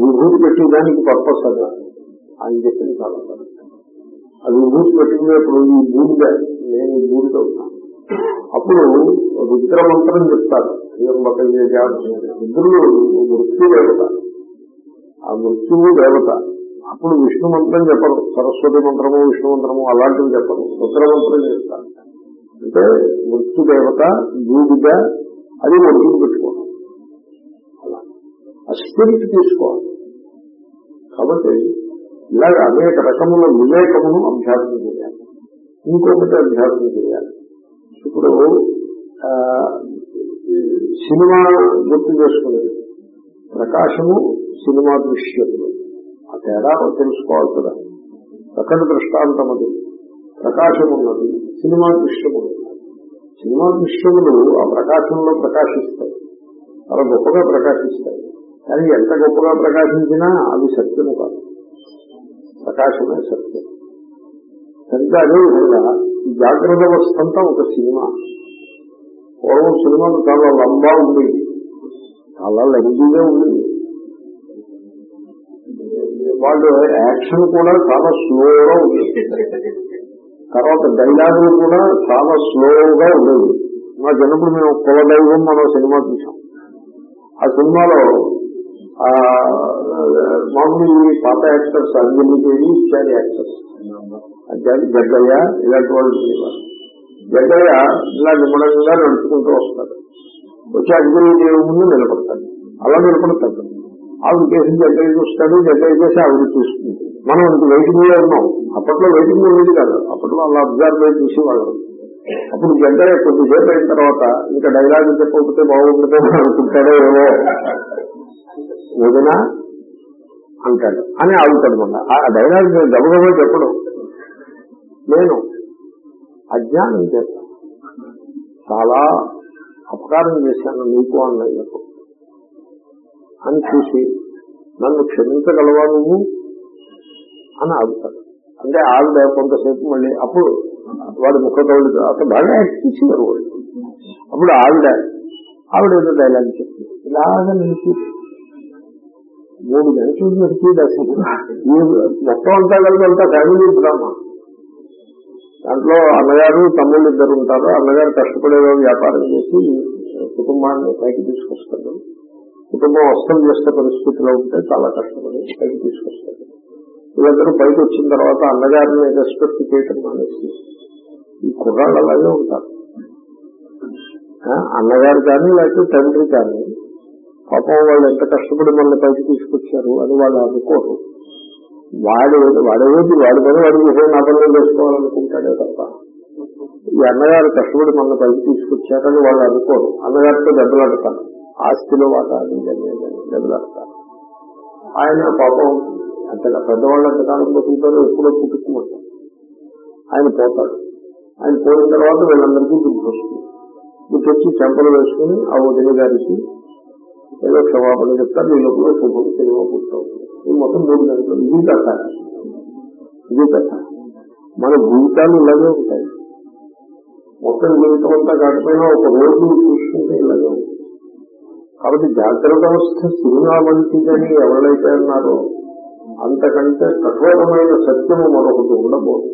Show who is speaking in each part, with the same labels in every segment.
Speaker 1: విభూతి
Speaker 2: పెట్టేదానికి పర్పస్ అది. ఆయన చెప్పింది చాలా అది. విభూతి పెట్టుకునేప్పుడు ఈ బూడిద నేను ఈ బూడిద ఉన్నాను అప్పుడు రుద్ర మంత్రం చెప్తారు రుద్రుడు మృత్యు దేవత. ఆ మృత్యువు దేవత. అప్పుడు విష్ణు మంత్రం చెప్పరు. సరస్వతి మంత్రము విష్ణు మంత్రము అలాంటివి చెప్పరు. రుద్ర మంత్రం చెప్తారు అంటే మృత్యు దేవత బూడిద అది ఒడ్డుకు పెట్టుకోవడం. ఆ స్పిరిట్ తీసుకోవాలి. కాబట్టి ఇలాగ అనేక రకముల వివేకమును అభ్యాసం చేయాలి. ఇంకొకటి అభ్యాసం చేయాలి. ఇప్పుడు ఈ సినిమా గుర్తు చేసుకునేది. ప్రకాశము సినిమా దృశ్యములు. ఆ తేడా తెలుసుకోవాలి కదా. ప్రకట దృష్టాంతం అది ప్రకాశం ఉన్నది సినిమా దృశ్యములు సినిమా దృశ్యములు ఆ ప్రకాశంలో ప్రకాశిస్తాయి. చాలా గొప్పగా ప్రకాశిస్తాయి. కానీ ఎంత గొప్పగా ప్రకాశించినా అది సత్యము కాదు. ప్రకాశమే సత్యం. సరిగ్గా అదేవిధంగా ఈ జాగ్రత్త అవస్థ అంతా ఒక సినిమా. పూర్వం సినిమాలు చాలా లంబా ఉండేది చాలా లెంజీగా ఉండేది వాళ్ళు యాక్షన్ కూడా చాలా స్లోగా ఉండేది తర్వాత డైలాగులు కూడా చాలా స్లోగా ఉండేవి. మా జనపుడు మేము కులదైవం మనం సినిమా చూసాం. ఆ సినిమాలో మామూలు పాత యాక్టర్స్ అంజలి దేవి ఇత్యాది యాక్టర్స్. జగ్గయ్య ఇలాంటి వాళ్ళు ఉండేవారు. జగ్గయ్య ఇలా నిమ్మడంగా నడుచుకుంటూ వస్తాడు. వచ్చి అంజలి దేవి ముందు నిలబడతాడు. అలా నిలబడతాడు. ఆవిడ చేసి జగ్గయ్య చూస్తాడు జగ్గయ్య చేసి ఆవిడ చూస్తుంది. మనం ఇంక వెయిటింగ్లో ఉన్నాం. అప్పట్లో వెయిటింగ్ ఉండేది కాదు. అప్పట్లో అలా అబ్జర్వ్ అయి చూసేవాళ్ళు. అప్పుడు జగ్గయ్య కొద్దిసేపు అయిన తర్వాత ఇంకా డైలాగ్ చెప్పకపోతే బాగుంటుందో అనుకుంటాడో ఏమో. వదినా అంటాడు. అని ఆగుతాడు ఆ డైలాగ్ గబగబా చెప్పడం నేను అజ్ఞానం చేశాను చాలా అపకారం చేశాను నీకు అన్నయ్యకు. అని చూసి నన్ను క్షమించగలవా నువ్వు? అని ఆగుతాడు. అంటే ఆవిడ కొంతసేపు మళ్ళీ. అప్పుడు వాడి ముఖతోడు అతను బాగా యాక్ట్ చేసేవారు వాళ్ళు అప్పుడు ఆవిడ ఆవిడ ఏదో డైలాగ్ చెప్తుంది ఇలాగ నిలిచి మూడు గంటలు నడిచేది మొత్తం అంతా కలిపి అంతా ఫ్యామిలీ డ్రామా దాంట్లో అన్నగారు తమ్ముళ్ళు ఇద్దరు ఉంటారు. అన్నగారు కష్టపడేదో వ్యాపారం చేసి కుటుంబాన్ని పైకి తీసుకొస్తాడు కుటుంబం వస్తం చేసే పరిస్థితిలో ఉంటే చాలా కష్టపడి పైకి తీసుకొస్తాడు వీళ్ళందరూ పైకి వచ్చిన తర్వాత అన్నగారిని రెస్పెక్ట్ చేయటం మానేసి ఈ కుర్రాళ్ళు అలాగే ఉంటారు. ఆ, అన్నగారు కానీ లేకపోతే తండ్రి కానీ పాపం వాళ్ళు ఎంత కష్టపడి మనల్ని పైకి తీసుకొచ్చారు అని వాళ్ళు అనుకోరు. వాడు వాడేది వాడి పని వాడి విషయం నా పనులు చేసుకోవాలనుకుంటాడే తప్ప. ఈ అన్నగారు కష్టపడి మనల్ని పైకి తీసుకొచ్చారని వాళ్ళు అనుకోరు. అన్నగారితో దెబ్బలాడతారు ఆస్తిలో వాటా అది దెబ్బలాడతారు ఆయన పాపం అంతగా పెద్దవాళ్ళు ఎంతకాలం బతుకుతారో ఎప్పుడో పుట్టుకుమంటారు ఆయన పోతాడు. ఆయన పోయిన తర్వాత వీళ్ళందరికీ బుద్ధి వస్తుంది వచ్చి చెంపలు వేసుకుని ఆ వదిలి గారికి ఏదో క్షమాపణ చెప్తారు ఈ లోపల శుభం సినిమా పూర్తవుతుంది ఇది మొత్తం మూడు గంటలు ఇది కథ. ఇది కథ. మన జీవితాలు ఇలాగే ఉంటాయి. మొత్తం జీవితం అంతా కాకపోయినా ఒక రోజు చూసుకుంటే ఇలాగే ఉంటుంది. కాబట్టి జాగ్రత్త అవస్థ సినిమా వంటిదని ఎవరైతే అన్నారో అంతకంటే కఠోరమైన సత్యము మరొకటి ఉండబోదు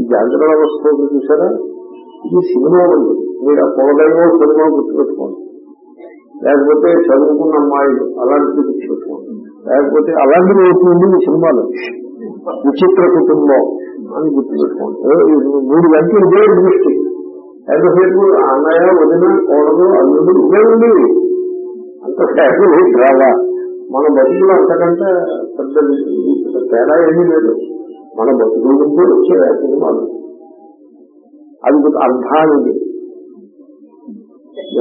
Speaker 2: ఈ జాగ్రత్త అవస్థ చూసారా ఇది సినిమా వంటిది. మీరు ఆ పొగదైన సినిమా గుర్తుపెట్టుకోండి. లేకపోతే చదువుకున్న అమ్మాయిలు అలాంటి గుర్తుపెట్టుకోండి లేకపోతే అలాంటివి అవుతుంది ఈ సినిమాలు. విచిత్ర కుటుంబం అని గుర్తుపెట్టుకోండి. మూడు గంటలు ఇదే దృష్టి. ఎంతసేపు అన్నయ్య వదిన కోడలు అల్లుడు ఇదే ఉంది అంతసేపు ఫ్యామిలీ మన బతుకులు అంతకంటే పెద్ద తేడా ఏమీ లేదు. మన బతుకుల నుండి వచ్చే సినిమాలు. అది అర్థానికి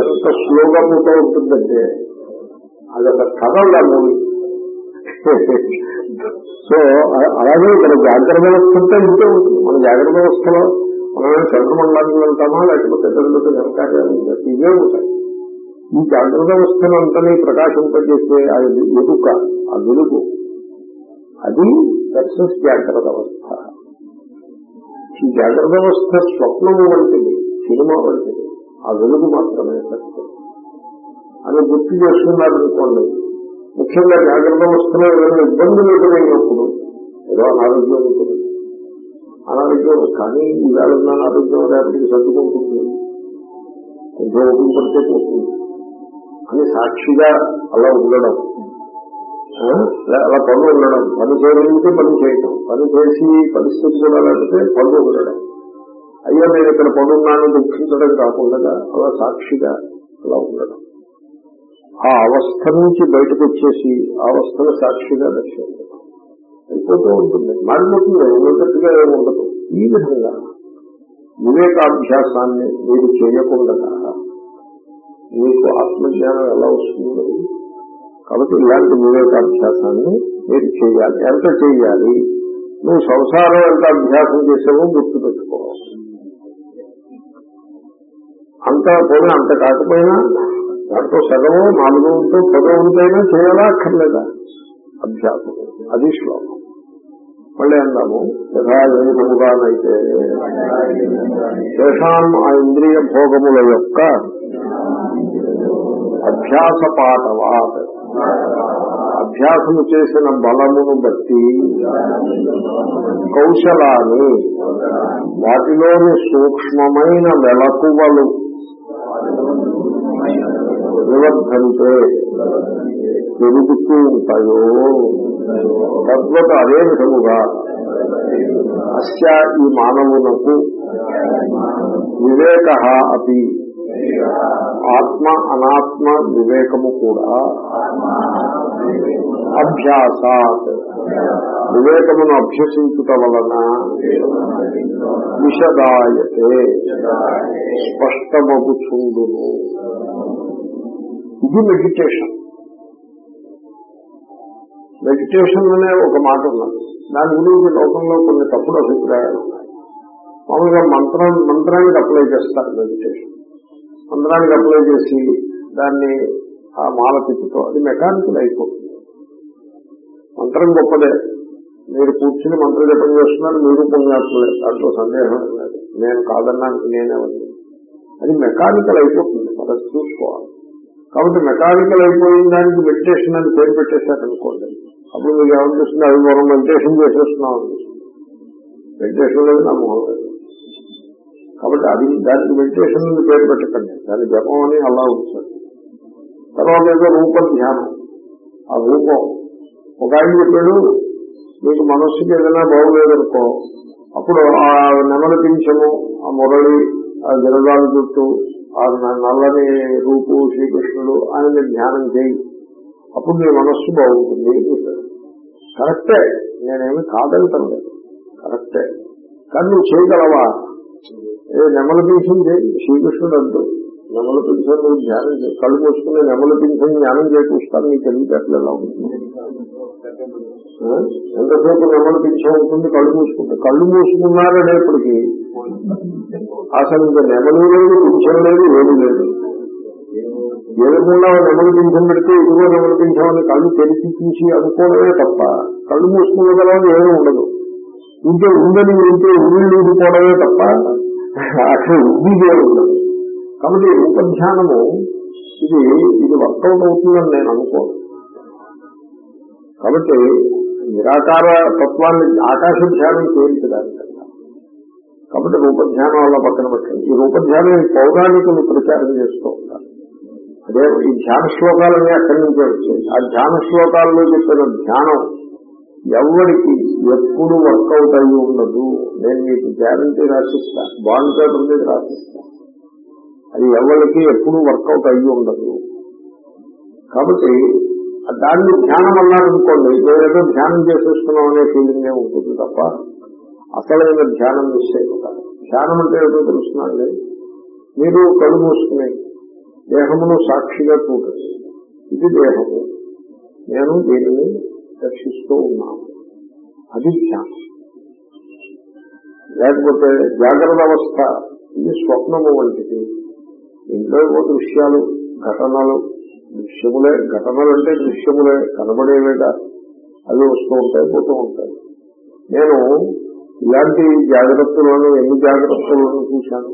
Speaker 2: ఎంత స్లోగా పోతూ ఉంటుందంటే అది ఒక కథ మూవీ. సో అలాగే ఇక్కడ జాగ్రత్త వ్యవస్థ అంతా ఇంతే ఉంటుంది. మన జాగ్రత్త వ్యవస్థలో మనమే చంద్రమండలానికి వెళ్తామా లేకపోతే పెద్దలతో జనకార్యాలు ఇవే ఉంటాయి. ఈ జాగ్రత్త వ్యవస్థను అంతని ప్రకాశింపజేసే ఆ ఎదుక ఆ వెలుగు అది దర్శస్ జాగ్రత్త అవస్థ ఈ జాగ్రత్త అవస్థ స్వప్నము వంటిది సినిమా వంటిది. ఆ వెలుగు మాత్రమే సత్యం అని గుర్తు చేసుకున్నారు అనుకోండి ముఖ్యంగా జాగ్రత్త వస్తున్న ఏదైనా ఇబ్బందులు ఎదురైనప్పుడు ఏదో అనారోగ్యం ఉంటుంది. అనారోగ్యం కానీ ఇవాళ అనారోగ్యం రేపటికి సర్దుకుంటుంది. కొంచెం ఓపిక పడితే పోతుంది. అని సాక్షిగా అలా ఉండడం. అలా పనులు ఉండడం. పని చేయగలిగితే పని చేయటం. పని చేసి పరిస్థితి కూడా లేకపోతే పనులు ఉండడం. అయ్యో నేను ఇక్కడ పనున్నాను దుఃఖించడం కాకుండా అలా సాక్షిగా అలా ఉండడం. ఆ అవస్థ నుంచి బయటకు వచ్చేసి ఆ అవస్థను సాక్షిగా దర్శించడం. అయిపోతూ ఉంటుంది. మారిపోతుంది ఉన్నట్టుగా ఏమి ఉండదు. ఈ విధంగా వివేకాభ్యాసాన్ని మీరు చేయకుండా మీకు ఆత్మజ్ఞానం ఎలా వస్తుంది? కాబట్టి ఇలాంటి వివేకాభ్యాసాన్ని మీరు చేయాలి. ఎంత చేయాలి? నువ్వు సంసారం ఎంత అభ్యాసం చేసావో గుర్తుపెట్టుకోవాలి. అంత పోనీ అంత కాకపోయినా దాంట్లో సగము నాలుగు ఉంటో పదో ఉంటేనే చేయాలా అక్కర్లేదా? అభ్యాసం అది శ్లోకం. మళ్ళీ అన్నాము యథా శేషాం ఆ ఇంద్రియ భోగముల యొక్క అభ్యాస పాఠవాత్. అభ్యాసము చేసిన బలమును బట్టి కౌశలాన్ని వాటిలోని సూక్ష్మమైన వెలకువలు నివర్ధంతే పెరుగుతూ ఉంటాయో తద్వత అదే విధముగా. అస్య ఈ మానవునకు వివేక అతి ఆత్మ అనాత్మ వివేకము కూడా అభ్యాసాత్. వివేకమును అభ్యసించుట వలన విషదాయతే స్పష్టమగుచుండును. ఇది మెడిటేషన్ మెడిటేషన్ అనే ఒక మాట ఉన్నది. దాని గురించి లోకంలో కొన్ని తప్పుడు అభిప్రాయాలు ఉన్నాయి. మామూలుగా మంత్రం మంత్రానికి అప్లై చేస్తారు మెడిటేషన్ మంత్రానికి అప్లై చేసి దాన్ని ఆ మాల తిప్పుతో అది మెకానికల్ అయిపోతుంది. మంత్రం గొప్పదే. మీరు కూర్చుని మంత్ర జపం చేస్తున్నారు మీరు పుణ్యాత్ములే దాంట్లో సందేహం లేదు. నేను కాదన్నానికి నేనే ఉంది. అది మెకానికల్ అయిపోతుంది. మనం చూసుకోవాలి. కాబట్టి మెకానికల్ అయిపోయిన దానికి మెడిటేషన్ అని పేరు పెట్టేశారనుకోండి. అప్పుడు మీకు ఏమనిపిస్తుంది? అది మనం మెడిటేషన్ చేసేస్తున్నాం. అనిపిస్తుంది మెడిటేషన్ లేదు నా మొహం లేదు. కాబట్టి అది దానికి మెడిటేషన్ అని పేరు పెట్టకండి. దాని జపం అని అలా ఉంచారు తర్వాత ఏదో రూప ధ్యానం ఆ రూపం. ఒక ఆయన చెప్పాడు మీకు మనస్సుకి ఏదైనా బాగోలేదనుకో అప్పుడు ఆ నెమలి పింఛము ఆ మురళి ఆ గిరదాల చుట్టూ నల్లని రూపు శ్రీకృష్ణుడు ఆయన ధ్యానం చేయి. అప్పుడు నీ మనస్సు బాగుంటుంది. కరెక్టే. నేనేమి కాదంటాను లేదు కరెక్టే. కానీ నువ్వు చేయగలవా? ఏ నెమల పింఛం చేయి. శ్రీకృష్ణుడు అంటూ నెమల పింఛం నువ్వు ధ్యానం చేయి. కళ్ళు మూసుకుని నెమల పింఛం ధ్యానం చేకూస్తాను నీకు తెలివితేటలు ఎలా ఉంటుంది? ఎంతసేపు నెమల ఉంటుంది కళ్ళు మూసుకుంటే. కళ్ళు మూసుకున్నారనేప్పటికీ అసలు ఇంకా నెమలు లేదు పింఛం లేదు ఏది లేదు. ఏదకుండా నెమలు పింఛం పెడితే ఇదిగో నెమలు పింఛమని కళ్ళు తెరిచి చూసి అనుకోవడమే తప్ప కళ్ళు మూసుకున్న తర్వాత ఏమీ ఉండదు. ఇంకే ఉందని ఉంటే ఉళ్ళు ఊడిపోవడమే తప్ప అక్కడ ఉద్దిగే ఉండదు. కాబట్టి ఉపధ్యానము ఇది ఇది వర్కౌట్ అవుతుందని నేను అనుకోను. కాబట్టి నిరాకార తత్వాన్ని ఆకాశ ధ్యానం తేల్చడానికన్నా కాబట్టి రూపధ్యానం వల్ల పక్కన పెట్టండి. ఈ రూపధ్యానం పౌరాణికులు ప్రచారం చేస్తూ ఉంటారు. అదే ఈ ధ్యాన శ్లోకాలన్నీ అక్కడి నుంచే వచ్చాయి ఆ ధ్యాన శ్లోకాల్లో చెప్పిన ధ్యానం ఎవరికి ఎప్పుడు వర్కౌట్ అయి ఉండదు. నేను మీకు గ్యారంటీ రాసిస్తా. బాండ్ పేపర్ మీద రాసిస్తా. అది ఎవరికి ఎప్పుడు వర్కౌట్ అయ్యి ఉండదు. కాబట్టి దాన్ని ధ్యానం అన్నారనుకోండి ఏదో ధ్యానం చేసేస్తున్నాం అనే ఫీలింగ్ ఉంటుంది తప్ప అసలైన ధ్యానం మిస్ అయిపోతారు ధ్యానం అంటే ఏదో తెలుస్తున్నాండి మీరు కళ్ళు మూసుకుని దేహమును సాక్షిగా చూడండి. ఇది దేహము. నేను దీనిని దర్శిస్తూ ఉన్నాను. అది ధ్యానం. లేకపోతే జాగ్రత్త అవస్థ ఇది స్వప్నము వంటిది. ఇంట్లో ఏవో దృశ్యాలు ఘటనలు దృశ్యములే ఘటనలు అంటే దృశ్యములే కనబడేవేగా? అవి వస్తూ ఉంటాయి పోతూ ఉంటాయి. నేను ఇలాంటి జాగ్రత్తలను ఎన్ని జాగ్రత్తలను చూశాను?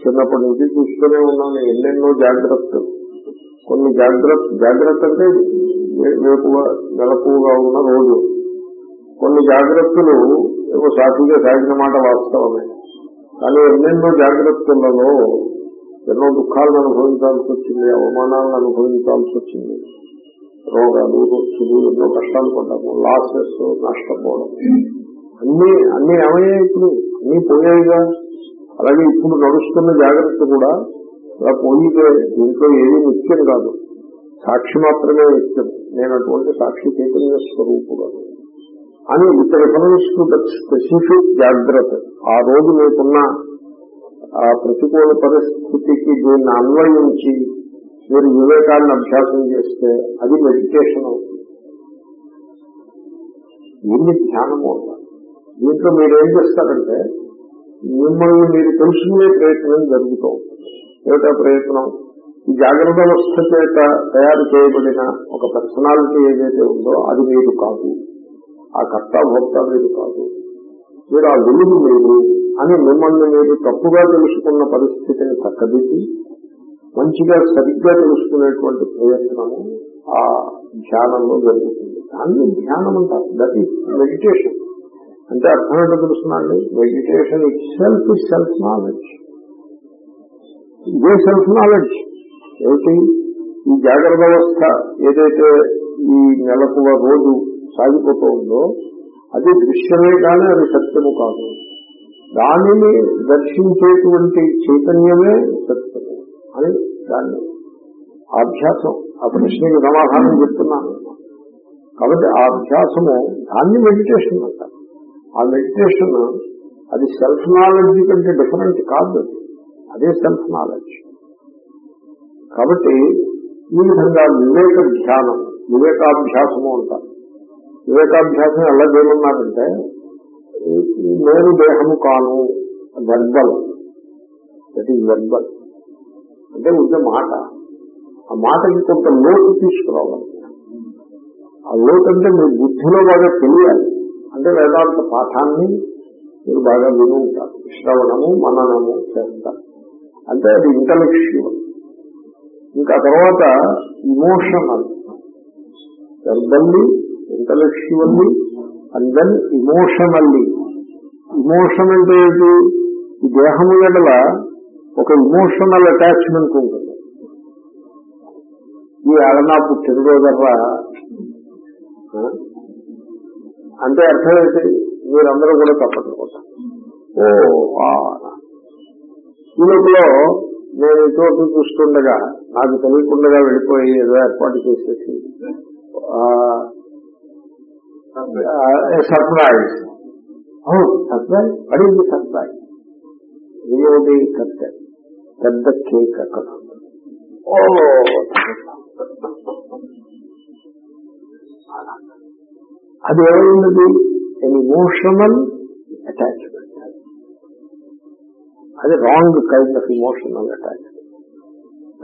Speaker 2: చిన్నప్పటి నుంచి చూస్తూనే ఉన్నాను ఎన్నెన్నో జాగ్రత్తలు. కొన్ని జాగ్రత్త జాగ్రత్త అంటే వేకువ మెలకువగా ఉన్న రోజు. కొన్ని జాగ్రత్తలు ఏవో సాక్షిగా సాగిన మాట వాస్తవమే. కానీ ఎన్నెన్నో జాగ్రత్తలలో ఎన్నో దుఃఖాలను అనుభవించాల్సి వచ్చింది అవమానాలను అనుభవించాల్సి వచ్చింది. రోగాలు రొచ్చులు ఎన్నో కష్టాలు పడ్డాము. లాసెస్ నష్టపోవడం. అన్ని అన్ని ఏమయ్యాయి ఇప్పుడు? అన్ని పోయాయిగా. అలాగే ఇప్పుడు నడుస్తున్న జాగ్రత్త కూడా అలా పోయితే దీంట్లో ఏది నిత్యం కాదు. సాక్షి మాత్రమే నిత్యం నేను అటువంటి సాక్షి చైతన్య స్వరూపుడు అని. ఇతర రిఫరెన్స్ స్పెసిఫిక్ జాగ్రత్త. ఆ రోజు మీకున్న ఆ ప్రతికూల పరిస్థితికి దీన్ని అన్వయించి మీరు వివేకాన్ని అభ్యాసం చేస్తే అది మెడిటేషన్ అవుతుంది. దీన్ని ధ్యానము అవుతారు దీంట్లో మీరు ఏం చేస్తారంటే మిమ్మల్ని మీరు తెలుసుకునే ప్రయత్నం జరుగుతూ ఉంటుంది. ఏమిటా ప్రయత్నం? ఈ జాగ్రత్త వ్యవస్థ చేత తయారు చేయబడిన ఒక పర్సనాలిటీ ఏదైతే ఉందో అది మీరు కాదు. ఆ కర్త భోక్త మీరు కాదు. మీరు ఆ వెలుగు మీరు అని మిమ్మల్ని మీరు తప్పుగా తెలుసుకున్న పరిస్థితిని చక్కదిద్ది మంచిగా సరిగ్గా తెలుసుకునేటువంటి ప్రయత్నము ఆ ధ్యానంలో జరుగుతుంది. దాన్ని ధ్యానం అంటారు. దట్ ఈస్ మెడిటేషన్ అంటే అర్థం ఏంటో తెలుసునండి meditation itself self knowledge ఇదే సెల్ఫ్ నాలెడ్జ్ ఏమిటి? ఈ జాగ్రత్త అవస్థ ఏదైతే ఈ నెలకువ రోజు సాగిపోతూ ఉందో అది దృశ్యమే కానీ అది సత్యము కాదు. దానిని దర్శించేటువంటి చైతన్యమే సత్యము అని దాన్ని అభ్యాసం ఆ ప్రశ్నకి సమాధానం చెప్తున్నాను. కాబట్టి ఆ అభ్యాసము దాన్ని మెడిటేషన్ అంటారు. ఆ మెడిటేషన్ అది సెల్ఫ్ నాలెడ్జ్ కంటే డిఫరెంట్ కాదు అదే. సెల్ఫ్ నాలెడ్జ్ కాబట్టి ఈ విధంగా వివేక ధ్యానం వివేకాభ్యాసము అంటారు. వివేకాభ్యాసం ఎలా చేయమన్నారంటే నేను దేహము కాను వెర్బల్ దట్ ఈజ్ వెర్బల్ అంటే ఉంటే మాట. ఆ మాటకి కొంత లోటు తీసుకురావాలి. ఆ లోటు అంటే మీ బుద్ధిలో బాగా తెలియాలి. అంటే వేదాంత పాఠాన్ని మీరు బాగా విని ఉంటారు. శ్రవణము మననము చేస్తారు అంటే అది ఇంటలెక్చువల్ ఇంకా తర్వాత emotional verbally intellectually and then emotionally emotion అంటే ఏంటి? ఈ దేహము ఎడల ఒక ఇమోషనల్ అటాచ్మెంట్ ఉంటుంది. ఈ అడనా పుట్టినరోజర్రా అంటే అర్థం ఏంటి? మీరందరూ కూడా తప్పదు ఓ ఆ. ఈ లోపల నేను ఇటువంటి చూస్తుండగా నాకు తెలియకుండా వెళ్ళిపోయి ఏదో ఏర్పాటు చేసేసి సర్ప్రైజ్. అవును సర్ప్రైజ్ అడిగింది సర్ప్రైజ్ ఏమిటి కర్త పెద్ద కేక్ అక్కడ ఓ అది ఏమైంది ఎన్ అటాచ్మెంట్ అది wrong kind of emotional attachment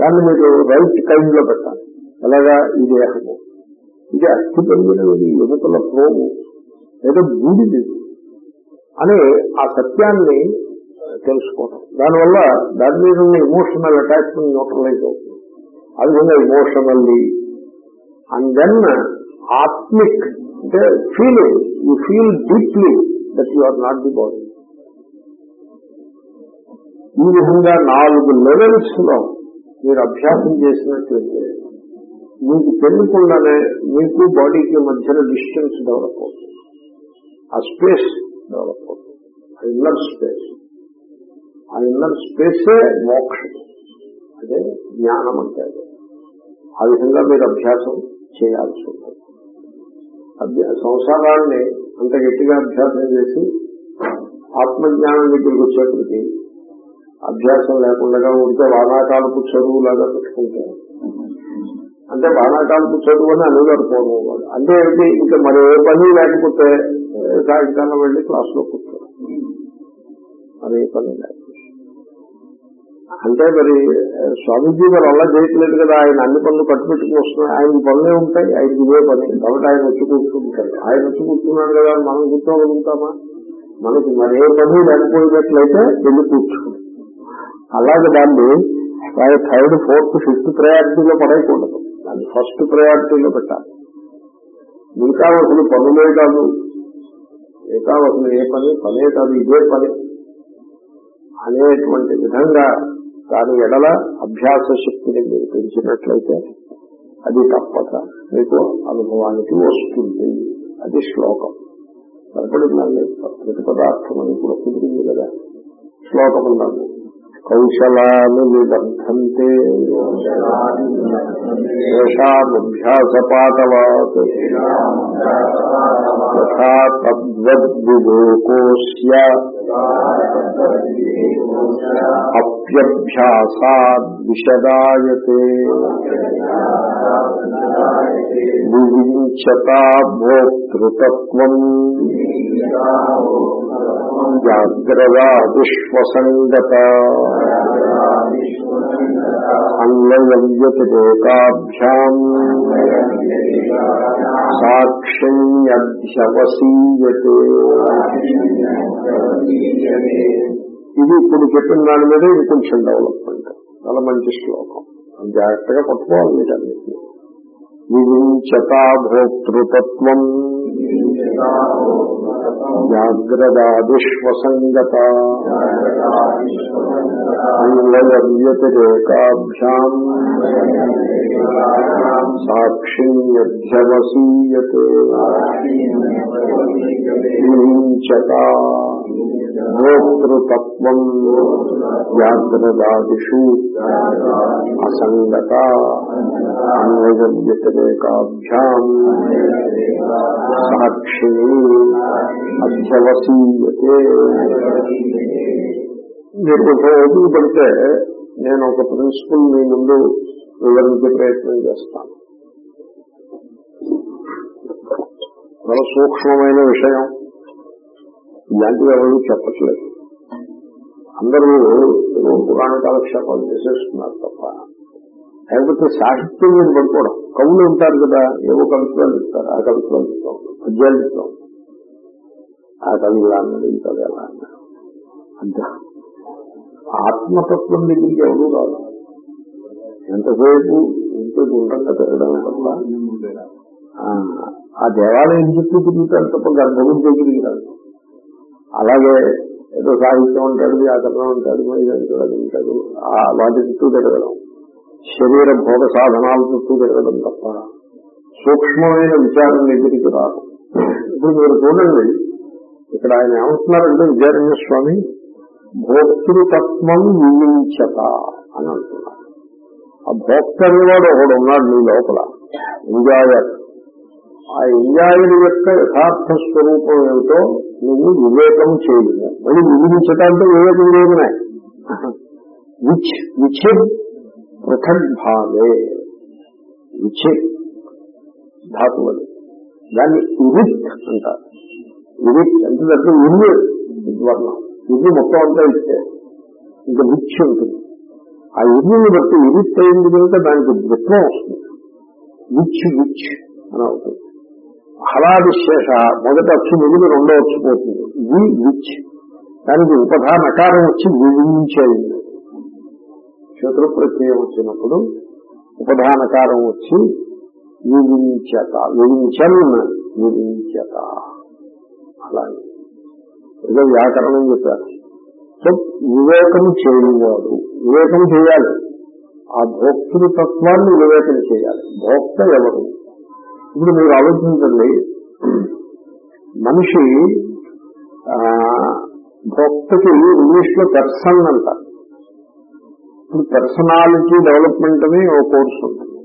Speaker 2: దాన్ని మీరు రైట్ కైండ్లో పెట్టాలి. ఎలాగా ఈ దేహము. ఇది అస్థి పెరిగినది ఎముకల ప్రోము. లేదా బూడిది అని ఆ సత్యాన్ని తెలుసుకోవడం దానివల్ల దాని మీద ఉన్న ఇమోషనల్ అటాచ్మెంట్ న్యూట్రలైజ్ అవుతుంది. అది ఉన్న ఇమోషనల్లీ అండ్ దెన్ ఆత్మిక్ అంటే feeling you feel deeply that you are not the body ఈ విధంగా నాలుగు లెవెల్స్లో మీరు అభ్యాసం చేసినట్లయితే మీకు తెలియకుండానే మీకు బాడీకి మధ్యన డిస్టెన్స్ డెవలప్ అవుతుంది. ఆ స్పేస్ డెవలప్ అవుతుంది ఆ ఇన్నర్ స్పేస్. ఆ ఇన్నర్ స్పేసే మోక్షం. అదే జ్ఞానం అంటే ఆ విధంగా మీరు అభ్యాసం చేయాల్సి ఉంటుంది. సంసారాన్ని అంత గట్టిగా అభ్యాసం చేసి ఆత్మజ్ఞానం దగ్గరికి వచ్చేప్పటికీ అభ్యాసం లేకుండా ఉంటే వానాకాలపు చదువు లాగా పెట్టుకుంటే అంటే వానాకాలపు చదువు అని అనుగారు పోవడం అంటే ఏంటి? ఇంకా మరి ఏ పని లేకపోతే సాయంకాలం వెళ్ళి క్లాసులో లో అదే మరి పని అంటే మరి స్వామీజీ మరి అలా చేయట్లేదు కదా ఆయన అన్ని పనులు కట్టుబెట్టుకుని వస్తున్నాయి ఆయనకి పనులే ఉంటాయి ఆయనకి ఇదే పని. కాబట్టి ఆయన వచ్చి కూర్చుంటారు ఆయన వచ్చి కూర్చున్నాడు కదా అని మనం కూర్చోగలుగుతామా? మనకి మరి ఏ పని లేకపోయినట్లయితే వెళ్ళి కూర్చుంటాం అలాగే దాన్ని థర్డ్ ఫోర్త్ ఫిఫ్త్ ప్రయారిటీలో పడేయకూడదు. దాన్ని ఫస్ట్ ప్రయారిటీలో పెట్టాలి. మిగతావసలు పనులే కాదు. మిగతావసలు ఏ పని? పనే కాదు ఇదే పని. అనేటువంటి విధంగా దాని ఎడల అభ్యాస శక్తిని మీరు పెంచినట్లయితే అది తప్పక మీకు అనుభవానికి వస్తుంది. అది శ్లోకం. సరిపడిందండి ప్రతి పదార్థం అని కూడా కుదిరింది కదా. శ్లోకం ఉందండి. కౌశలాన్ని నిబంధంతే ఏషాభ్యాసపాఠవాత్ యథా తద్వద్వివేకోస్య అప్యభ్యాసాద్విషదాయతే వివించతా భోక్తృతత్వం జాగ్రదా విశ్వసంగత అన్వయవ్యతిరేకాభ్యాం వ్యతిరేకాభ్యాం ఇది ఇప్పుడు చెప్పిన దాని మీద ఇది కొంచెం డెవలప్మెంట్ చాలా మంచి శ్లోకం. జాగ్రత్తగా పట్టుకోవాలి మీరు అన్నింటినీ. వివించతా భోక్తృతత్వం జాగ్రదాదిశ్వసంగత అన్వయం వ్యతిరేకాభ్యాం సాక్షిణ్యధ్యవసీయతే వివించతా భోక్తృతత్వం జాగ్రదాదిషు అసంగత అన్వయ వ్యతిరేకాభ్యాం సాక్షిణి అధ్యవసీయతే మీరు కొంచెం ఓపిక పడితే నేను ఒక ప్రిన్సిపల్ మీ ముందు వివరించే ప్రయత్నం చేస్తాను. చాలా సూక్ష్మమైన విషయం. ఇలాంటివి ఎవరు చెప్పట్లేదు. అందరూ ఏదో పురాణ కాలక్షేపాలు చేసేస్తున్నారు తప్ప. లేకపోతే సాహిత్యం మీద పడుకోవడం. కవులు ఉంటారు కదా ఏవో కవిత్వాలు ఇస్తారు ఆ కవిత్వాలు ఇస్తాం పద్యాలు ఇస్తాం ఆ కవి ఇలా అన్నాడు ఈ కవి ఎలా అన్నాడు. అంతే ఆత్మతత్వం దగ్గరికి ఎవరు రాదు ఎంతసేపు ఇంట్లో గుండ్రంగా తిరగడమే తప్ప. ఆ, దేవాలయం చుట్టూ తిరుగుతాడు తప్ప గర్భగుడి దగ్గరికి రాదు అలాగే ఏదో సాహిత్యం ఉంటాడు వ్యాకరణం ఉంటాడు ఉంటాడు ఆ వాటి చుట్టూ తిరగడం. శరీర భోగ సాధనాల చుట్టూ తిరగడం తప్ప సూక్ష్మమైన విచారం దగ్గరికి రాదు. ఇప్పుడు మీరు చూడండి ఇక్కడ ఆయన ఏమంటున్నారంటే విద్యారణ్య స్వామి భోక్తృతత్వం వివించత అని అంటున్నారు. ఆ భోక్త అనేవాడు ఒకడు ఉన్నాడు నీ లోపల. ఎంజాయర్. ఆ ఎంజాయర్ యొక్క యథార్థ స్వరూపం ఏమిటో నువ్వు వివేకం చేయము మళ్ళీ విధించటానికి వివేకం లేదునే విచ్ విచి పృథక్ భావే. విచి ధాతువులు దాన్ని ఇరిత్ అంటారు. ఇరిత్ అంటే అంటే ఇల్లు వర్ణం. ఇల్లు మొత్తం అంతా ఇస్తే ఇంకా విచ్చి ఉంటుంది. ఆ ఇల్లుని బట్టి ఇరిత్ అయింది కనుక దానికి ద్విత్వం వస్తుంది. విచ్ విచ్ అని అవుతుంది. హలాది శేష మొదట వచ్చి మిగిలి రెండో వచ్చిపోతుంది వి విచ్. దానికి ఉపధానకారం వచ్చి వివించేది శత్రు ప్రత్యయం వచ్చినప్పుడు ఉపధానకారం వచ్చి వివించత వివించన్ వివించత అలాగే. ఏదో వ్యాకరణం చెప్పారు. సో వివేకం చేయవాడు వివేకం చేయాలి. ఆ భోక్తృతత్వాన్ని వివేకం చేయాలి. భోక్త ఎవరు? ఇప్పుడు మీరు ఆలోచించండి. మనిషి భక్తకి ఇంగ్లీష్లో పెర్సన్ అంటారు ఇప్పుడు పర్సనాలిటీ డెవలప్మెంట్ అని ఓ కోర్సు ఉంటుంది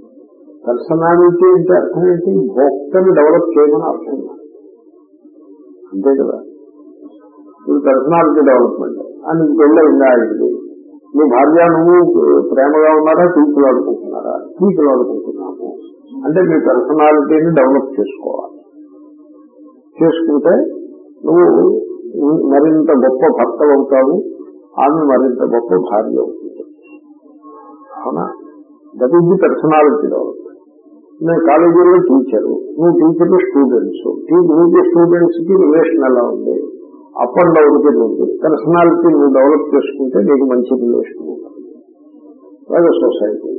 Speaker 2: పర్సనాలిటీ అంటే అర్థం ఏంటి? భోక్తని డెవలప్ చేయమని అర్థం అంతే కదా? ఇప్పుడు పర్సనాలిటీ డెవలప్మెంట్. అని పెళ్ళయిందా ఇది? మీ భార్య నువ్వు ప్రేమగా ఉన్నారా? తీర్చులాడుకుంటున్నారా తీర్చులాడుకుంటున్నాము అంటే మీ పర్సనాలిటీని డెవలప్ చేసుకోవాలి. చేసుకుంటే నువ్వు మరింత గొప్ప భర్త అవుతావు ఆమె మరింత గొప్ప భార్య అవుతుంది. అవునా? That is the personality development నేను కాలేజీలో టీచరు నువ్వు టీచర్ స్టూడెంట్స్ నువ్వు స్టూడెంట్స్కి రిలేషన్ ఎలా ఉంది? అప్ అండ్ డౌన్ కింద ఉంది. పర్సనాలిటీ నువ్వు డెవలప్ చేసుకుంటే నీకు మంచి రిలేషన్ ఉంటుంది. అలాగే సొసైటీ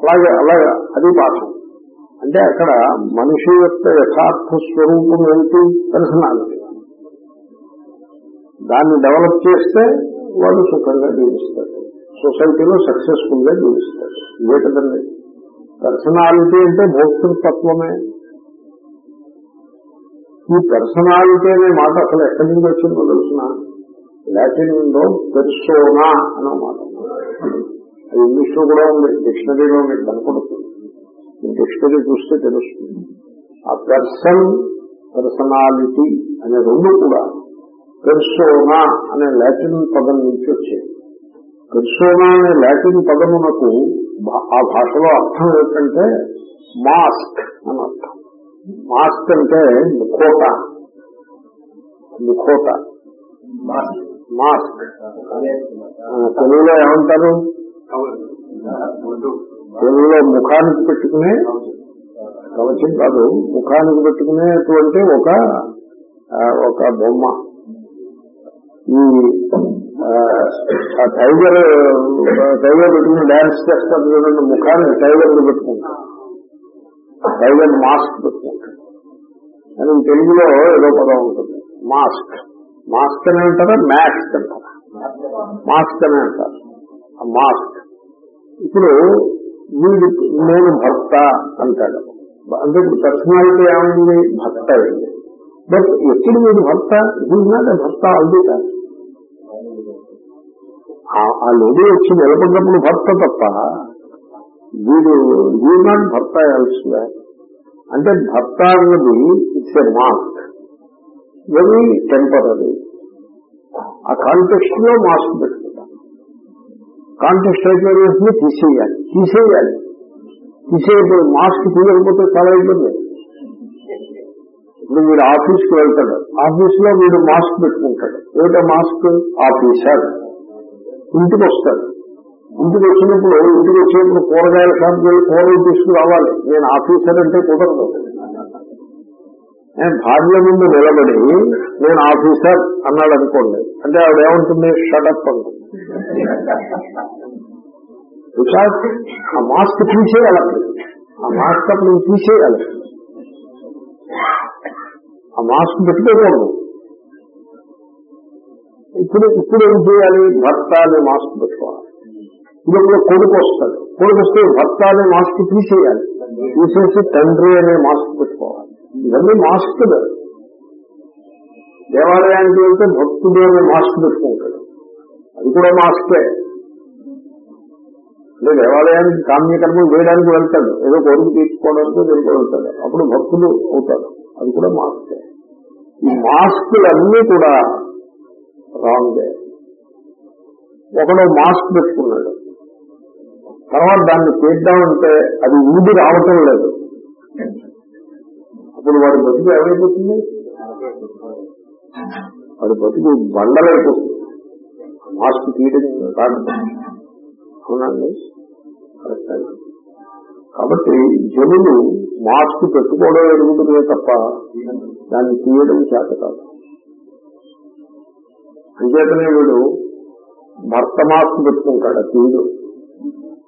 Speaker 2: అలాగే అలాగే అది పాఠం. అంటే అక్కడ మనిషి యొక్క యథార్థ స్వరూపం ఏంటి పర్సనాలిటీ దాన్ని డెవలప్ చేస్తే వాడు సుఖంగా జీవిస్తాడు సొసైటీలో సక్సెస్ఫుల్గా జీవిస్తాడు ఇదే కదండి పర్సనాలిటీ అంటే భోక్తృతత్వమే ఈ పర్సనాలిటీ అనే మాట అసలు ఎక్కడి నుంచి వచ్చిందో తెలిసిన? లాటిన్లో పెర్సోనా అనే మాట. అది ఇంగ్లీష్లో కూడా ఉంది డిక్షనరీలో మీకు కనపడుతుంది డిక్షనరీ చూస్తే తెలుస్తుంది. ఆ పర్సన్ పర్సనాలిటీ అనే రెండు కూడా పెర్సోనా అనే లాటిన్ పదం నుంచి వచ్చాయి. పెర్సోనా అనే లాటిన్ పదమునకు ఆ భాషలో అర్థం ఏంటంటే మాస్క్ అని అర్థం. మాస్క్ అంటే ముఖోట. ముఖోట. మాస్క్ తెలుగులో ఏమంటారు? తెలుగులో ముఖానికి పెట్టుకునే కవచం కాదు. ముఖానికి పెట్టుకునేటువంటి ఒక ఒక బొమ్మ. ఈ ఆ, టైగర్ టైగర్ పెట్టుకుని డాన్స్ చేస్తారు చూడండి ముఖాన్ని టైగర్ పెట్టుకుంటారు. టైగర్ మాస్క్ పెట్టుకుంటారు. అని తెలుగులో ఏదో పదం ఉంటుంది. మాస్క్. మాస్క్ అని అంటారా? మ్యాస్క్ అంటారా? మాస్క్ అని అంటారు. ఆ మాస్క్. ఇప్పుడు వీడు నేను భర్త అంటాడు. అంటే ఇప్పుడు పర్సనాలిటీ ఏమైంది? భర్త అయింది బట్ ఎప్పుడు వీడు భర్త? వీడినాడే భర్త అవుతుందా ఆ లేడీ వచ్చి నిలబడినప్పుడు భర్త తప్ప వీడు వీడు నాట్ భర్త అవ్వాల్సిందే అంటే భర్త అన్నది it's a mask very temporary ఆ కాంటెక్స్ట్లో మాస్క్ పెట్టుకుంటాం కాంటెక్స్ట్ అయిపోయిన తీసేయాలి. తీసేయాలి. తీసేయకపోతే మాస్క్ తీయకపోతే చాలా ఇబ్బంది. ఇప్పుడు వీడు ఆఫీస్కి వెళ్తాడు. ఆఫీస్లో వీడు మాస్క్ పెట్టుకుంటాడు. ఏమిటో మాస్క్? ఆఫీసర్. ఇంటికి వస్తాడు. ఇంటికి వచ్చినప్పుడు ఇంటికి వచ్చేప్పుడు కూరగాయల షాప్కి వెళ్ళి కూరలు తీసుకురావాలి. నేను ఆఫీసర్ అంటే కుదరదు. నేను భార్య ముందు నిలబడి నేను ఆఫీసర్ అన్నాడు అనుకోండి. అంటే ఆవిడ ఏమంటుంది? షటప్ అంటుంది. బికాస్ ఆ మాస్క్ తీసేయాలి. ఆ మాస్క్ అప్పుడు నువ్వు తీసేయాలి. ఆ మాస్క్ పెట్టుకోకూడదు. ఇప్పుడు ఇప్పుడు ఏం చేయాలి? భర్త అనే మాస్క్ పెట్టుకోవాలి. ఇప్పుడు కొడుకు వస్తాడు. కొడుకు వస్తే భర్త అనే మాస్క్ తీసేయాలి. తీసేసి తండ్రి అనే మాస్క్ పెట్టుకోవాలి. ఇవన్నీ మాస్క్ దేవాలయానికి వెళ్తే భక్తుడు అనే మాస్క్ పెట్టుకుంటాడు. అది కూడా మాస్కే అంటే దేవాలయానికి కామ్యకర్మలు వేయడానికి వెళ్తాడు. ఏదో కోరిక తీర్చుకోవడానికి దేనికి వెళ్తాడు. అప్పుడు భక్తులు అవుతాడు అది కూడా మాస్కే ఈ మాస్కులన్నీ కూడా రాంగే. ఒకడు మాస్క్ పెట్టుకున్నాడు. తర్వాత దాన్ని చేద్దామంటే అది ఊది రావటం లేదు. అప్పుడు వాడి బతుకు ఏమైపోతుంది వాడి బతుకు బండలైపోతుంది మాస్క్ తీయడం కాకపోతే అవునండి కాబట్టి జనులు మాస్క్ పెట్టుకోవడం ఎదుగుతుందే తప్ప దాన్ని తీయడం చేత కాదు. అంచేతనే వీడు భర్త మాస్క్ పెట్టుకుంటాడు అది తీయడు.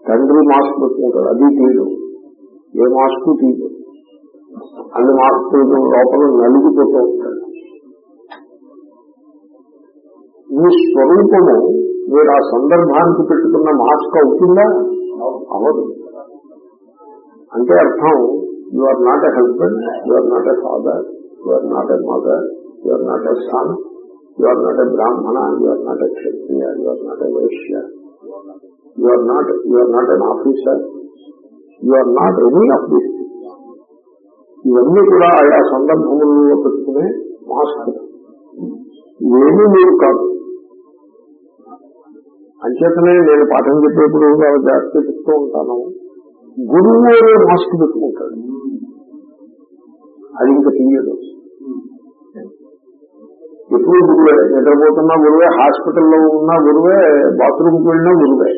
Speaker 2: తండ్రి మాస్క్ పెట్టుకుంటాడు అది తీయడు. ఏ మాస్కు తీయడు. అన్ని మాస్క్ లోపల నలిగిపోతూ ఉంటాడు మీ స్వరూపము మీరు ఆ సందర్భానికి పెట్టుకున్న మాస్క్ అవుతుందా? అవదు అంటే అర్థం you are not a husband you are not a father you are not a mother you are not a son you are not a Brahmana you are not a Kshatriya you are not a Vaishya you are not you are not an officer you are not any of this ఇవన్నీ కూడా ఆయా సందర్భములలో పెట్టుకునే mask. ఏమీ మీరు కాదు. అంచేతనే నేను పాఠం చెప్పేప్పుడు చాలా జాగ్రత్త చెప్తూ ఉంటాను. గురువు అనే మాస్క్ పెట్టుకుంటాడు. అది ఇంకా తీయదు. ఎప్పుడు గురువే? నిద్రపోతున్నా గురువే హాస్పిటల్లో ఉన్నా గురువే బాత్రూమ్కి వెళ్ళినా గురువే.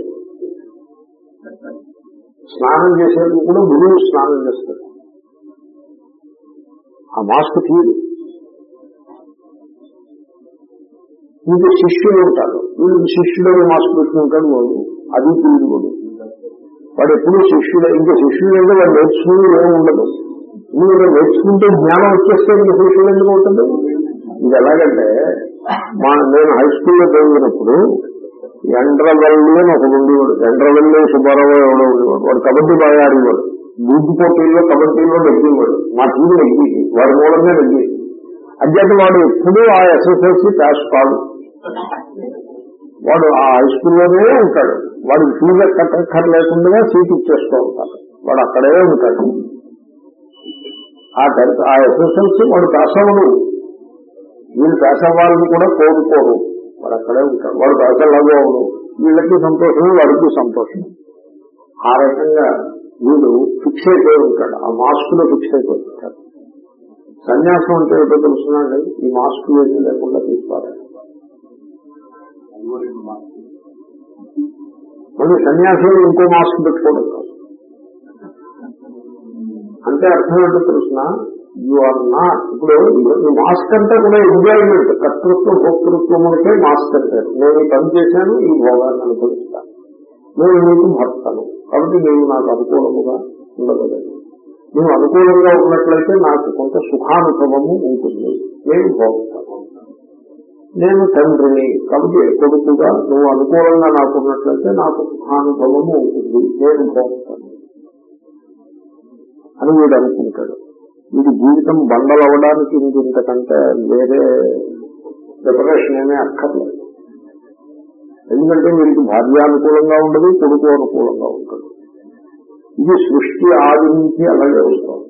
Speaker 2: స్నానం చేసేందుకు కూడా గురువు స్నానం చేస్తాడు. ఆ మాస్క్ తీయదు. వీళ్ళు శిష్యులు ఉంటారు. వీళ్ళు శిష్యుడని మాస్క్ పెట్టుకుంటాడు వాడు. అది తీరు వాడు. ఎప్పుడు శిష్యుడు ఇంకా శిష్యుడు అంటే వాడు నేర్చుకుని ఏమి ఉండదు. మీరు నేర్చుకుంటే జ్ఞానం వచ్చేస్తే ఇంకా శిష్యుడు ఎందుకు ఉంటుంది ఇది ఎలాగంటే మా నేను హై స్కూల్లో చదివినప్పుడు ఎండ్రవల్లి అని ఒకడు ఉండేవాడు. ఎండ్రవల్లి సుబ్బారావు ఎవడో ఉండేవాడు. వాడు కబడ్డీ బాగా ఆడేవాడు. బూత్ పోటీల్లో కబడ్డీలో నెగ్గేవాడు. మా టీం నెగ్గి వాడి మూలంగా నెగ్గి అధ్యక్ష వాడు ఎప్పుడూ ఆ ఎస్ఎస్ఎల్సి పాస్ కాదు వాడు ఆ హై స్కూల్లోనే ఉంటాడు. వాడు ఫీజు కట్టక్కర్ లేకుండా సీట్ ఇచ్చేస్తూ ఉంటారు వాడు అక్కడే ఉంటాడు. ఆ తర్వాత ఆ ఎస్ఎస్ఎల్సీ వాడు పాస్ అవ్వడు వీళ్ళు పాస్ అవ్వాలని కూడా కోరుకోరు. వాడు అక్కడే ఉంటాడు. వాడు పాస్ అవ్వదు వీళ్ళకి సంతోషం వాడికి సంతోషం. ఆ రకంగా వీడు ఫిక్స్ అయిపోయి ఉంటాడు. ఆ మాస్క్లో ఫిక్స్ అయిపోయి ఉంటాడు. సన్యాసం అంటే ఏదో తెలుసునండి ఈ మాస్క్ ఏమీ లేకుండా తీసుకోవాలి. మళ్ళీ సన్యాసం ఇంకో మాస్క్ పెట్టుకోవడం అంటే అర్థం ఏంటో తెలుసిన? యు ఆర్ నాట్ ఇప్పుడు మాస్క్ అంటే కూడా ఎంజాయ్మెంట్ కర్తృత్వం భోక్తృత్వములకే మాస్క్ అంటారు నేను ఈ పని చేశాను ఈ భోగాన్ని అనుభవిస్తాను. నేను నీకు భర్తను. కాబట్టి నేను నాకు అనుకూలముగా ఉండగలను. నువ్వు అనుకూలంగా ఉన్నట్లయితే నాకు కొంత సుఖానుభవము ఉంటుంది. నేను భోగుతాను నేను తండ్రిని కాబట్టి కొడుకుగా నువ్వు అనుకూలంగా నాకు ఉన్నట్లయితే నాకు అనుభవము ఉంటుంది. నేను భోగుతాను అని వీడు అనుకుంటాడు. వీడి జీవితం బండలవ్వడానికి ఇంతకంటే వేరే ప్రిపరేషన్ ఏమీ అక్కర్లేదు. ఎందుకంటే వీడికి భార్య అనుకూలంగా ఉండదు కొడుకు అనుకూలంగా ఉంటుంది ఇది సృష్టి ఆది నుంచి అలాగే వస్తుంది.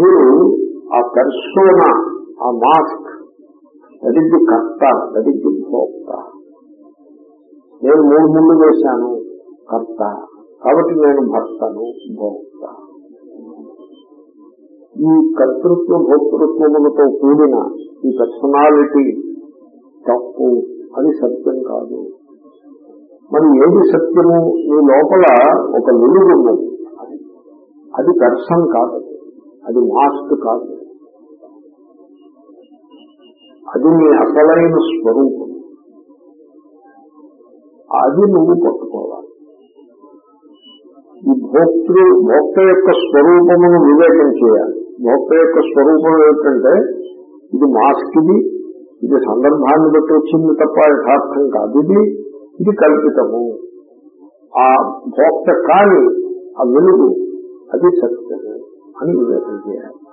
Speaker 2: మీరు ఆ పెర్సోనా ఆ మాస్క్ దట్ ఇస్ ది కర్త దట్ ఇస్ ది భోక్త నేను మూడు ముందు వేశాను కర్త కాబట్టి నేను భర్తను భోక్త ఈ కర్తృత్వ భోక్తృత్వములతో కూడిన ఈ పర్సనాలిటీ తప్పు అది సత్యం కాదు. మరి ఏది సత్యము? నీ లోపల ఒక వెలుగు ఉన్నది అది దర్శనం కాదు. అది మాస్క్ కాదు. అది నీ అసలైన స్వరూపం. అది నువ్వు పట్టుకోవాలి. ఈ భోక్తృ భోక్త యొక్క స్వరూపమును వివేకం చేయాలి. భోక్త యొక్క స్వరూపం ఏంటంటే ఇది మాస్కిది ఇది ఇది సందర్భాన్ని బట్టి వచ్చింది తప్ప యథార్థం కాదు. ఇది ఇది కల్పితము. ఆ భోక్త కాని ఆ వెలుగు అది సత్యము అని వివేకం చేయాలి.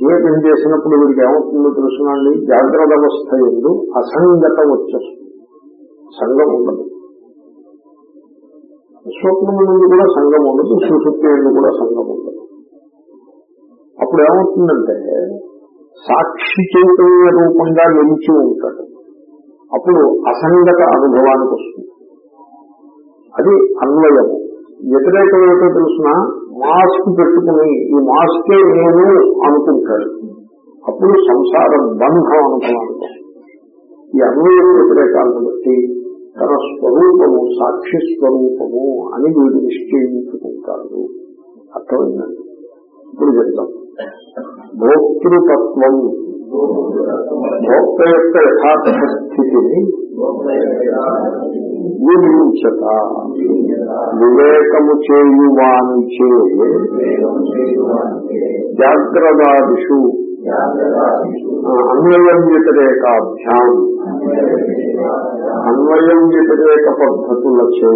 Speaker 2: వివేకం చేసినప్పుడు వీడికి ఏమవుతుందో తెలుసునండి జాగ్రత్త అవస్థ ఎందు అసంగత వచ్చేస్తుంది. సంఘం ఉండదు. స్వప్నము నుండి కూడా సంఘం ఉండదు సుశుక్తి నుండి కూడా సంఘం ఉండదు. అప్పుడు ఏమవుతుందంటే సాక్షి చైతన్య రూపంగా నిలిచి ఉంటాడు. అప్పుడు అసంగత అనుభవానికి వస్తుంది. అది అన్వయము. వ్యతిరేకం ఏమిటో తెలిసిన? మాస్క్ పెట్టుకుని ఈ మాస్కే నేను అనుకుంటాడు. అప్పుడు సంసార బంధం అనుకున్నాను ఈ అన్వయ వ్యతిరేకాలను బట్టి తన స్వరూపము సాక్షి స్వరూపము అని వీడు నిశ్చయించుకుంటాడు. అర్థమైందండి? ఇప్పుడు చెప్తాం భోక్తృతత్వం. భోక్త యొక్క యథార్థ స్థితిని విధించట వివేకము చేయువానిచే జాగ్రదాదిషు అన్వయం వ్యతిరేకాభ్యాం అన్వయం వ్యతిరేక పద్ధతులచే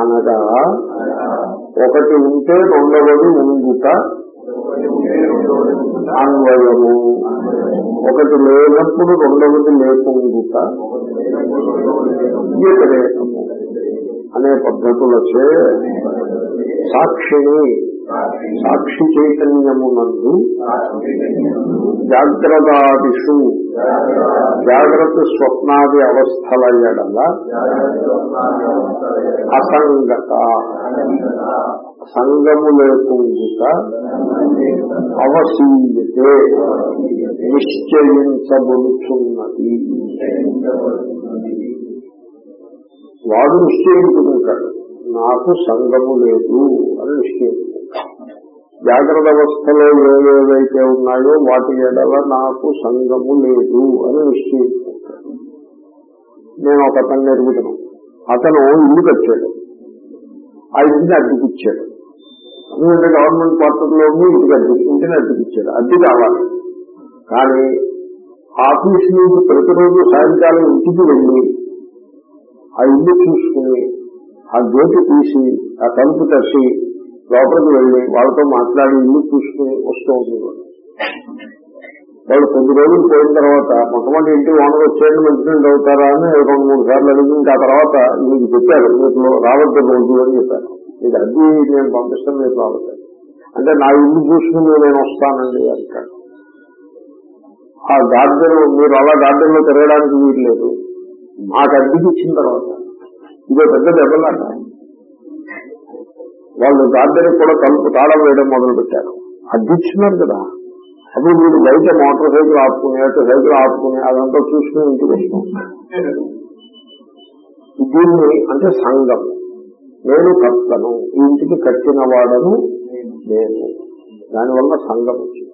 Speaker 2: అనగా ఒకటి ఉంటే రెండవది ఉంగుట అన్వయము. ఒకటి లేనప్పుడు రెండవది లేకుండుట. వ్యతిరేకము అనే పద్ధతులచే సాక్షిని సాక్షి చైతన్యమునందు జాగ్రదాదిషు జాగ్రత్త స్వప్నాది అవస్థల ఎడల అసంగత సంగము లేకుండా అవసీయతే నిశ్చయించబడుచున్నది. వాడు నిశ్చయించుకుంటాడు. నాకు సంగము లేదు అని నిశ్చయించుకుంటాడు. జాగ్రత్త అవస్థలో ఏవేవైతే ఉన్నాయో వాటి ఎడల నాకు సంగము లేదు అని నిశ్చయించుకుంటాడు. నేను ఒక అతన్ని ఎరుగుతున్నాను అతను ఇల్లు కట్టాడు. ఆ ఇంటిని అడ్డుకిచ్చాడు ఎందుకంటే గవర్నమెంట్ క్వార్టర్లో ఉంది ఇంటికి అద్దె ఇంటిని అడ్డుకిచ్చాడు అడ్డు కావాలి. కానీ ఆఫీస్ నుంచి ప్రతిరోజు సాయంకాలం ఇంటికి వెళ్ళి ఆ ఇల్లు చూసుకుని ఆ గేటు తీసి ఆ తలుపు తట్టి లోపలికి వెళ్ళి వాళ్ళతో మాట్లాడి ఇల్లు చూసుకుని వస్తూ ఉండేవాడు వాళ్ళు కొద్ది రోజులు పోయిన తర్వాత మొట్టమొదటి ఇంటి ఓనర్ వచ్చేయండి మంచినీళ్ళు అవుతారా? అని రెండు మూడు సార్లు అడిగి ఇంకా ఆ తర్వాత మీకు చెప్పారు మీకు రావద్దు రోజు అని చెప్పారు. మీకు అద్దె నేను పంపిస్తాను మీకు రావద్దు. అంటే నా ఇల్లు చూసుకుని నేను వస్తానండి అంటాడు ఆ గార్డెన్ మీరు అలా గార్డెన్లో తిరగడానికి వీలు లేదు. మాకు అద్దెకి ఇచ్చిన తర్వాత. ఇదో పెద్ద దెబ్బలాట వాళ్ళు గార్డెన్ కూడా తలుపు తాళం వేయడం మొదలు పెట్టారు అద్దెచ్చినారు కదా. అప్పుడు మీరు బయట మోటార్ సైకిల్ ఆపుకుని అయితే సైకిల్ ఆపుకుని అదంతా చూసుకుని ఇంటికి వస్తున్నాం దీన్ని అంటే సంఘం. నేను కర్తను ఈ ఇంటికి కట్టిన వాడను నేను. దానివల్ల సంఘం వచ్చింది.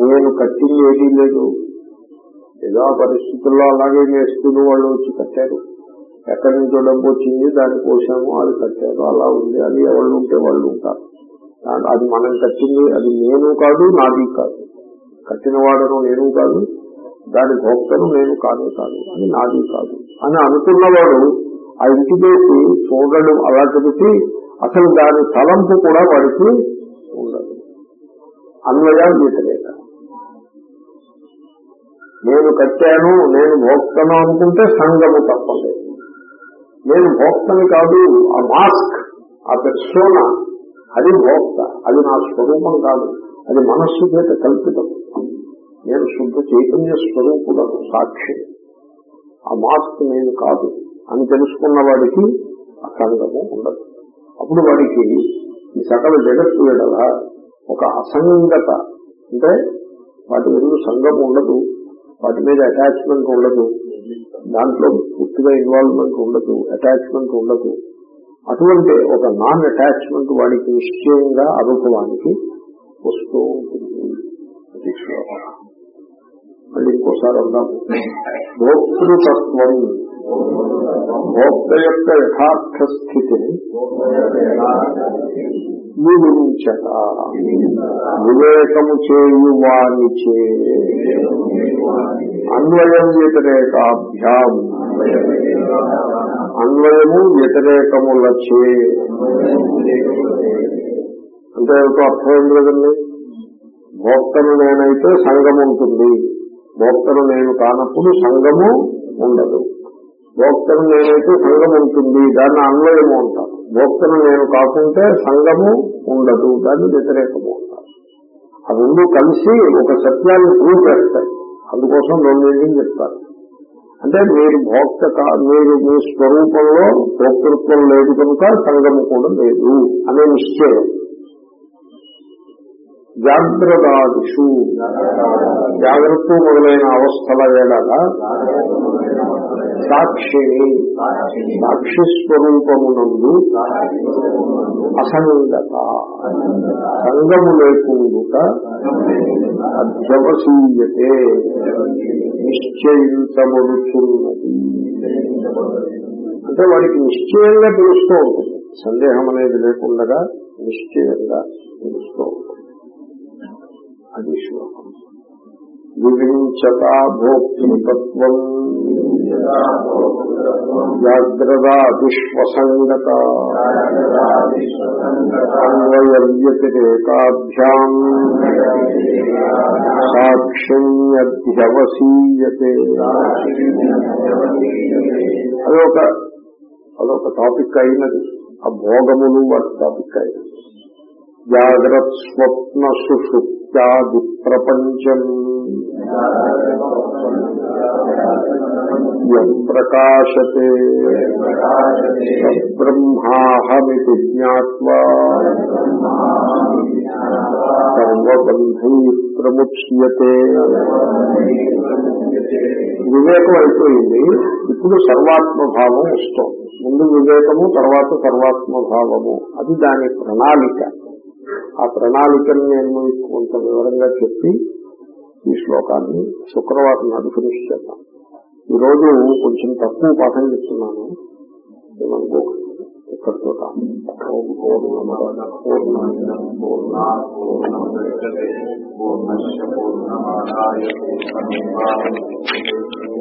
Speaker 2: నేను కట్టింది ఏదీ లేదు. ఏదో పరిస్థితుల్లో అలాగే మేస్తులు వాళ్ళు వచ్చి కట్టారు. ఎక్కడి నుంచో డబ్బు వచ్చింది దాన్ని కోసాము అది కట్టారు అలా ఉంది అది ఎవరు ఉంటే వాళ్ళు ఉంటారు. అది మనం కట్టింది అది నేను కాదు నాది కాదు. కట్టిన వాడను నేను కాదు దాని భోక్తను నేను కాదు కాదు అది నాది కాదు అని అనుకున్నవాడు ఆ ఇంటికేసి చూడడం. అలా చెబితే అసలు దాని తలంపు కూడా వాడికి ఉండదు. అన్వయం వ్యతిరేక నేను కట్టాను నేను భోక్తను అనుకుంటే సంగము తప్పలేదు. నేను భోక్తని కాదు ఆ మాస్క్ ఆ పెర్సోనా అది భోక్త అది నా స్వరూపం కాదు అది మనస్సు చేత కల్పితం. నేను శుద్ధ చైతన్య స్వరూపుడను సాక్షి. ఆ మాస్క్ నేను కాదు అని తెలుసుకున్న వాడికి అసంగము ఉండదు. అప్పుడు వాడికి ఈ సకల జగత్తు ఎడల ఒక అసంగత. అంటే వాటి ఎందుకు సంగము ఉండదు. వాటి మీద అటాచ్మెంట్ ఉండదు. దాంట్లో పూర్తిగా ఇన్వాల్వ్మెంట్ ఉండదు అటాచ్మెంట్ ఉండదు. అటువంటి ఒక నాన్ అటాచ్మెంట్ వాడికి నిశ్చయంగా అనుభవానికి వస్తూ ఉంటుంది. అది మళ్ళీ ఇంకోసారి అందాము. భోక్తృతత్వం. భోక్త యొక్క యథార్థ స్థితిని వివించట. వివేకము చేయువానిచే అన్వయం వ్యతిరేకాభ్యాం అన్వయము వ్యతిరేకములచే. అంటే ఏమిటో అర్థమైంది కదండి భోక్తను నేనైతే సంఘం ఉంటుంది భోక్తను నేను కానప్పుడు సంఘము ఉండదు. భోక్తను నేనైతే సంఘం ఉంటుంది దాన్ని అన్వయము అంటారు. భోక్తను నేను కాకుంటే సంఘము ఉండదు దాన్ని వ్యతిరేకము అంటారు. ఆ రెండు కలిసి ఒక సత్యాన్ని ప్రూవ్ చేస్తాయి. అందుకోసం రెండింటిని చెప్తారు? అంటే మీరు భోక్త మీరు మీ స్వరూపంలో భోక్తృత్వం లేదు కనుక సంఘము కూడా లేదు అనే నిశ్చయం. జాగ్రత్తాదిషు జాగ్రత్త మొదలైన అవస్థల వేళగా సాక్షిని సాక్షి స్వరూపమునందు అసంగత సంగము లేకుండా అధ్యవసీయతే నిశ్చయించబడుతున్నది అంటే వాడికి నిశ్చయంగా తెలుస్తూ ఉంటుంది. సందేహం అనేది లేకుండా నిశ్చయంగా తెలుస్తూ ఉంటుంది. అది శ్లోకం. వివించత భోక్తృతత్వం జాగ్రత్తాదిశ్వసంగత అన్వయ వ్యతిరేకాభ్యాం అదొక అదొక టాపిక్ అయినది. ఆ భోగములు వాటి టాపిక్ అయినది. జాగ్రత్ స్వప్న సుషుప్ ప్రపంచం. ప్రకాశతే. బ్రహ్మాహమితి జ్ఞాత్వా. సర్వబంధై ప్రముచ్యతే వివేకం అయిపోయింది. ఇప్పుడు సర్వాత్మభావం వస్తోంది ముందు వివేకము తర్వాత సర్వాత్మభావము. అది దాని ప్రణాళిక. ఆ ప్రణాళికని నేను మీకు కొంత వివరంగా చెప్పి ఈ శ్లోకాన్ని శుక్రవారం నాడు ఫినిష్ చేద్దాం. ఈరోజు కొంచెం తక్కువ పాఠం చెప్తున్నాను. ఇక్కడితో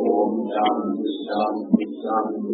Speaker 1: ఓం శాంతి శాంతి శాంతి.